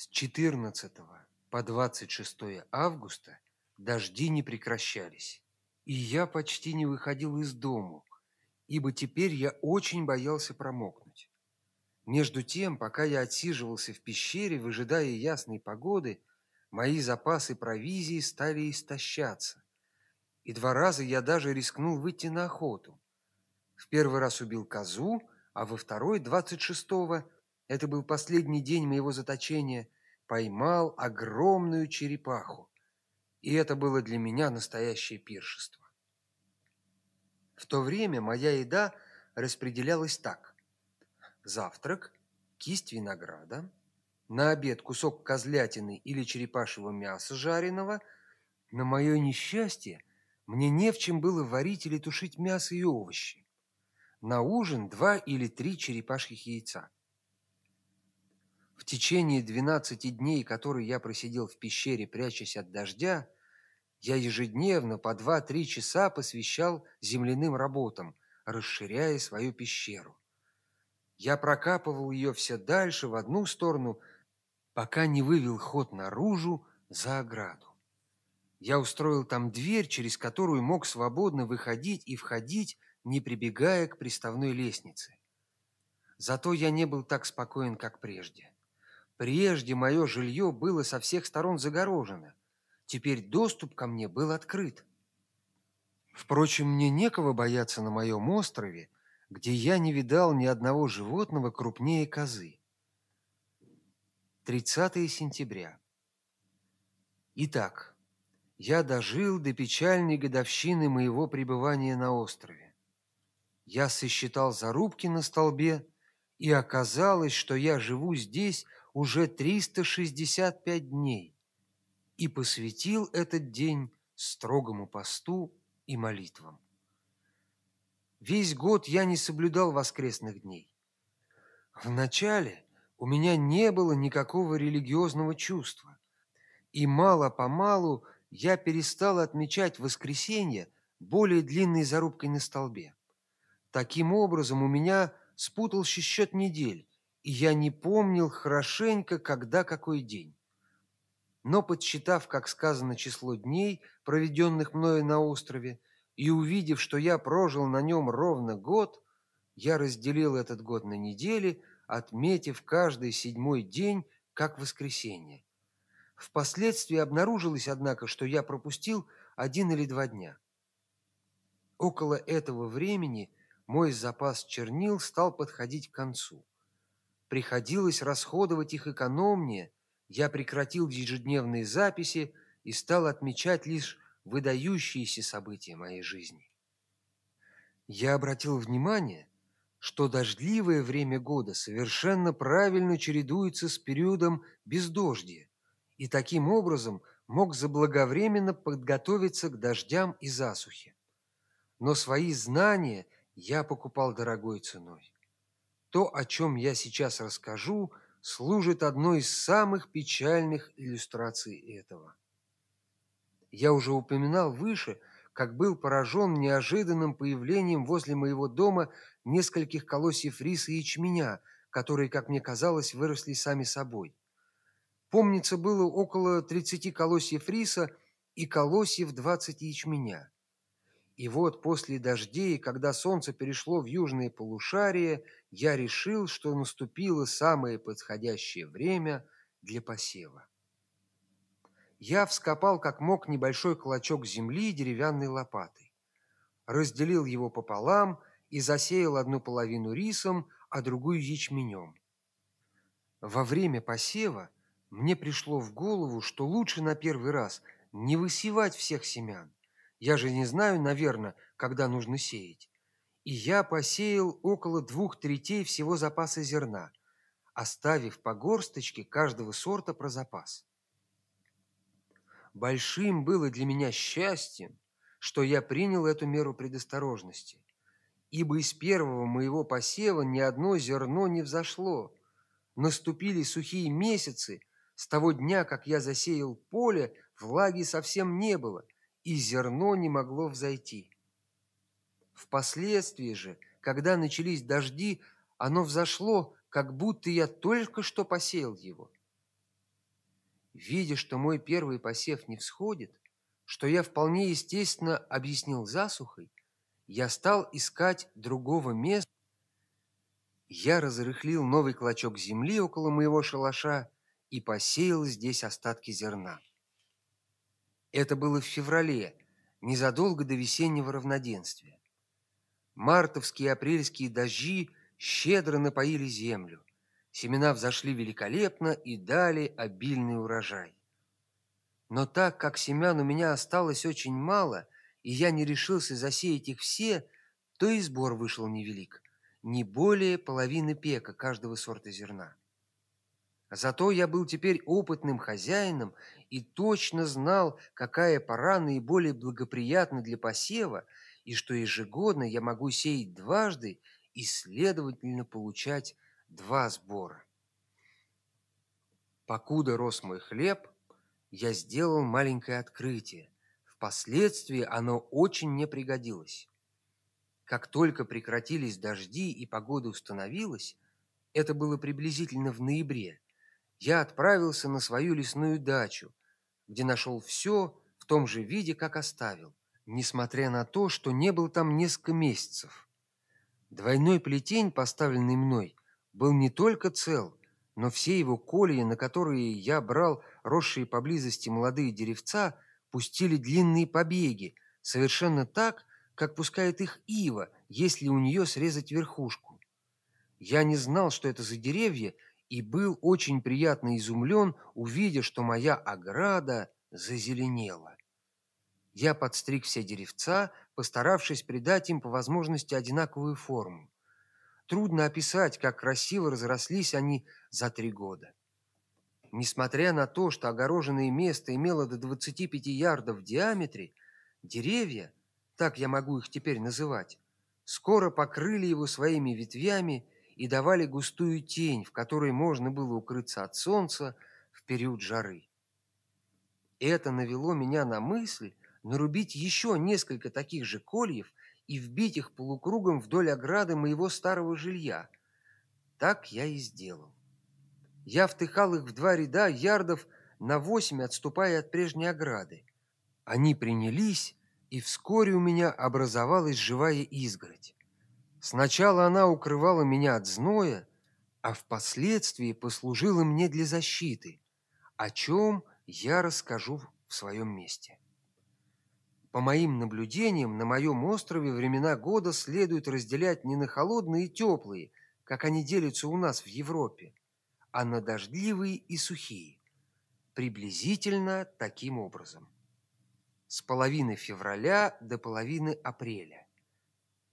С 14 по 26 августа дожди не прекращались, и я почти не выходил из дому, ибо теперь я очень боялся промокнуть. Между тем, пока я отсиживался в пещере, выжидая ясной погоды, мои запасы провизии стали истощаться. И два раза я даже рискнул выйти на охоту. В первый раз убил козу, а во второй, 26-го, это был последний день моего заточения, поймал огромную черепаху. И это было для меня настоящее пиршество. В то время моя еда распределялась так: завтрак, кисть винограда, на обед кусок козлятины или черепашьего мяса жареного. На мое несчастье мне не в чем было варить или тушить мясо и овощи. На ужин два или три черепашьих яйца. Течение двенадцати дней, которые я просидел в пещере, прячась от дождя, я ежедневно по два-три часа посвящал земляным работам, расширяя свою пещеру. Я прокапывал ее все дальше в одну сторону, пока не вывел ход наружу за ограду. Я устроил там дверь, через которую мог свободно выходить и входить, не прибегая к приставной лестнице. Зато я не был так спокоен, как прежде. Прежде мое жилье было со всех сторон загорожено. Теперь доступ ко мне был открыт. Впрочем, мне некого бояться на моем острове, где я не видал ни одного животного крупнее козы. 30 сентября. Итак, я дожил до печальной годовщины моего пребывания на острове. Я сосчитал зарубки на столбе, и оказалось, что я живу здесь уже 365 дней и посвятил этот день строгому посту и молитвам. Весь год я не соблюдал воскресных дней. Вначале у меня не было никакого религиозного чувства, и мало-помалу я перестал отмечать воскресенье более длинной зарубкой на столбе. Таким образом, у меня спутался счет недель, я не помнил хорошенько, когда какой день. Но подсчитав, как сказано, число дней, проведенных мною на острове, и увидев, что я прожил на нем ровно год, я разделил этот год на недели, отметив каждый седьмой день как воскресенье. Впоследствии обнаружилось, однако, что я пропустил один или два дня. Около этого времени мой запас чернил стал подходить к концу. Приходилось расходовать их экономнее. Я прекратил ежедневные записи и стал отмечать лишь выдающиеся события моей жизни. Я обратил внимание, что дождливое время года совершенно правильно чередуется с периодом бездождия, и таким образом мог заблаговременно подготовиться к дождям и засухе. Но свои знания – я покупал дорогой ценой. То, о чем я сейчас расскажу, служит одной из самых печальных иллюстраций этого. Я уже упоминал выше, как был поражен неожиданным появлением возле моего дома нескольких колосьев риса и ячменя, которые, как мне казалось, выросли сами собой. Помнится, было около 30 колосьев риса и колосьев 20 ячменя. И вот после дождей, когда солнце перешло в южное полушарие, я решил, что наступило самое подходящее время для посева. Я вскопал как мог небольшой клочок земли деревянной лопатой, разделил его пополам и засеял одну половину рисом, а другую ячменем. Во время посева мне пришло в голову, что лучше на первый раз не высевать всех семян, я же не знаю, наверное, когда нужно сеять. И я посеял около двух третей всего запаса зерна, оставив по горсточке каждого сорта про запас. Большим было для меня счастьем, что я принял эту меру предосторожности, ибо из первого моего посева ни одно зерно не взошло. Наступили сухие месяцы, с того дня, как я засеял поле, влаги совсем не было – и зерно не могло взойти. Впоследствии же, когда начались дожди, оно взошло, как будто я только что посеял его. видя, что мой первый посев не всходит, что я вполне естественно объяснил засухой, я стал искать другого места. Я разрыхлил новый клочок земли около моего шалаша и посеял здесь остатки зерна. Это было в феврале, незадолго до весеннего равноденствия. Мартовские и апрельские дожди щедро напоили землю. Семена взошли великолепно и дали обильный урожай. Но так как семян у меня осталось очень мало, и я не решился засеять их все, то и сбор вышел невелик, не более половины пека каждого сорта зерна. Зато я был теперь опытным хозяином и точно знал, какая пора наиболее благоприятна для посева, и что ежегодно я могу сеять дважды и, следовательно, получать два сбора. Покуда рос мой хлеб, я сделал маленькое открытие. Впоследствии оно очень мне пригодилось. Как только прекратились дожди и погода установилась, это было приблизительно в ноябре, я отправился на свою лесную дачу, где нашел все в том же виде, как оставил, несмотря на то, что не был там несколько месяцев. Двойной плетень, поставленный мной, был не только цел, но все его колеи, на которые я брал росшие поблизости молодые деревца, пустили длинные побеги, совершенно так, как пускает их ива, если у нее срезать верхушку. Я не знал, что это за деревья, и был очень приятно изумлен, увидя, что моя ограда зазеленела. Я подстриг все деревца, постаравшись придать им по возможности одинаковую форму. Трудно описать, как красиво разрослись они за три года. Несмотря на то, что огороженное место имело до 25 ярдов в диаметре, деревья, так я могу их теперь называть, скоро покрыли его своими ветвями и давали густую тень, в которой можно было укрыться от солнца в период жары. Это навело меня на мысль нарубить еще несколько таких же кольев и вбить их полукругом вдоль ограды моего старого жилья. Так я и сделал. Я втыкал их в два ряда ярдов на восемь, отступая от прежней ограды. Они принялись, и вскоре у меня образовалась живая изгородь. Сначала она укрывала меня от зноя, а впоследствии послужила мне для защиты, о чем я расскажу в своем месте. По моим наблюдениям, на моем острове времена года следует разделять не на холодные и теплые, как они делятся у нас в Европе, а на дождливые и сухие, приблизительно таким образом. С половины февраля до половины апреля.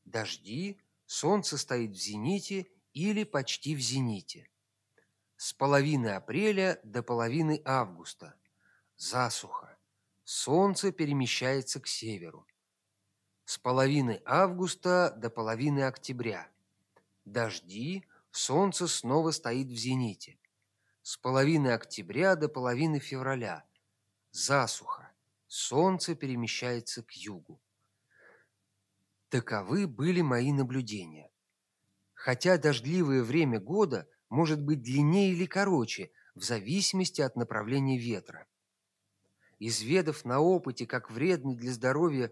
Дожди Солнце стоит в зените или почти в зените. С половины апреля до половины августа засуха. Солнце перемещается к северу. С половины августа до половины октября дожди, солнце снова стоит в зените. С половины октября до половины февраля засуха. Солнце перемещается к югу. Таковы были мои наблюдения. Хотя дождливое время года может быть длиннее или короче, в зависимости от направления ветра. Изведав на опыте, как вредно для здоровья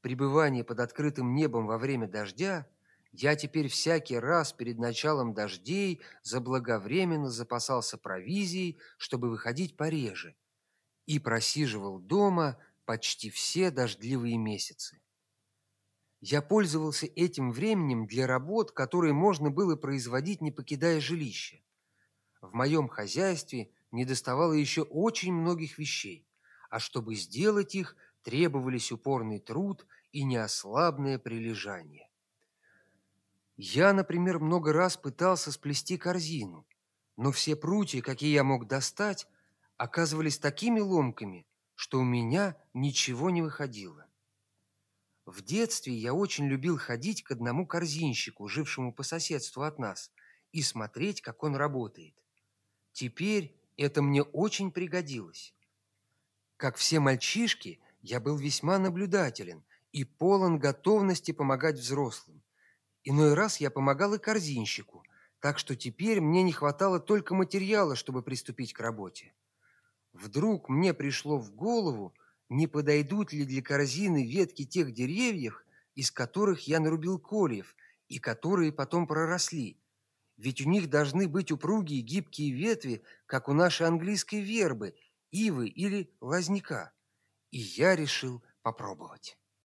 пребывание под открытым небом во время дождя, я теперь всякий раз перед началом дождей заблаговременно запасался провизией, чтобы выходить пореже, и просиживал дома почти все дождливые месяцы. Я пользовался этим временем для работ, которые можно было производить, не покидая жилища. В моем хозяйстве недоставало еще очень многих вещей, а чтобы сделать их, требовались упорный труд и неослабное прилежание. Я, например, много раз пытался сплести корзину, но все прутья, какие я мог достать, оказывались такими ломкими, что у меня ничего не выходило. В детстве я очень любил ходить к одному корзинщику, жившему по соседству от нас, и смотреть, как он работает. Теперь это мне очень пригодилось. Как все мальчишки, я был весьма наблюдателен и полон готовности помогать взрослым. Иной раз я помогал и корзинщику, так что теперь мне не хватало только материала, чтобы приступить к работе. Вдруг мне пришло в голову, не подойдут ли для корзины ветки тех деревьев, из которых я нарубил кольев и которые потом проросли. Ведь у них должны быть упругие гибкие ветви, как у нашей английской вербы, ивы или лозняка. И я решил попробовать.